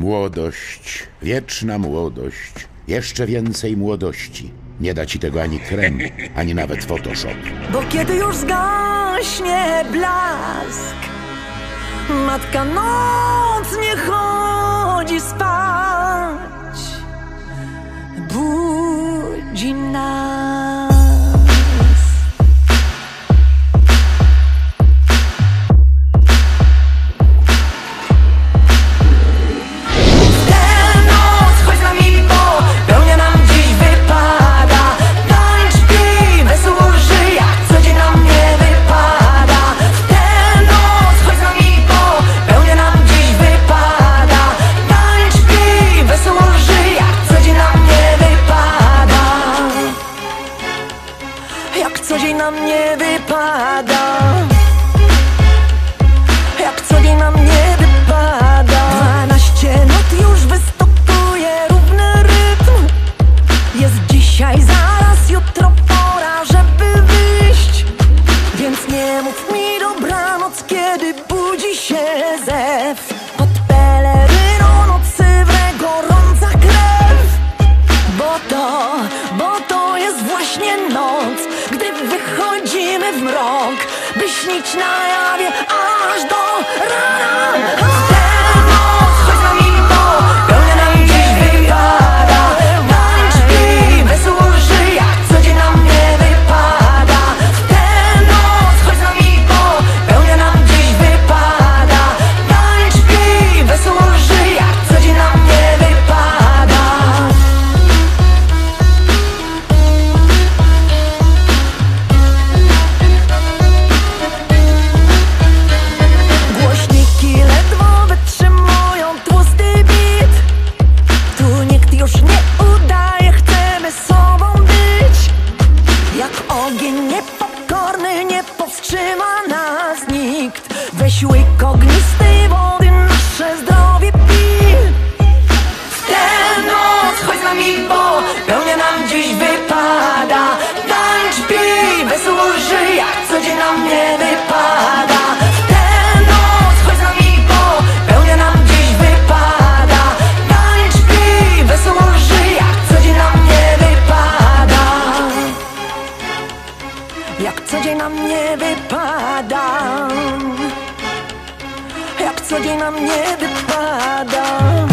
Młodość, wieczna młodość, jeszcze więcej młodości. Nie da ci tego ani krem, ani nawet Photoshop. Bo kiedy już zgaśnie blask Matka noc nie chodzi spać Jak co dzień nam nie wypada. Jak co dzień nam nie wypada. Dwanaście lat już występuje równy rytm. Jest dzisiaj, zaraz, jutro pora, żeby wyjść. Więc nie mów mi dobranoc, kiedy budzi się zew By śnić na jawie aż do rana łyk ognistej wody, nasze zdrowie pij w tę noc chodź z nami, bo pełnia nam dziś wypada. Tańcz, pij, wesoło żyj, jak co nam nie wypada. Jak co dzień nam nie wypada Высокий нам не падал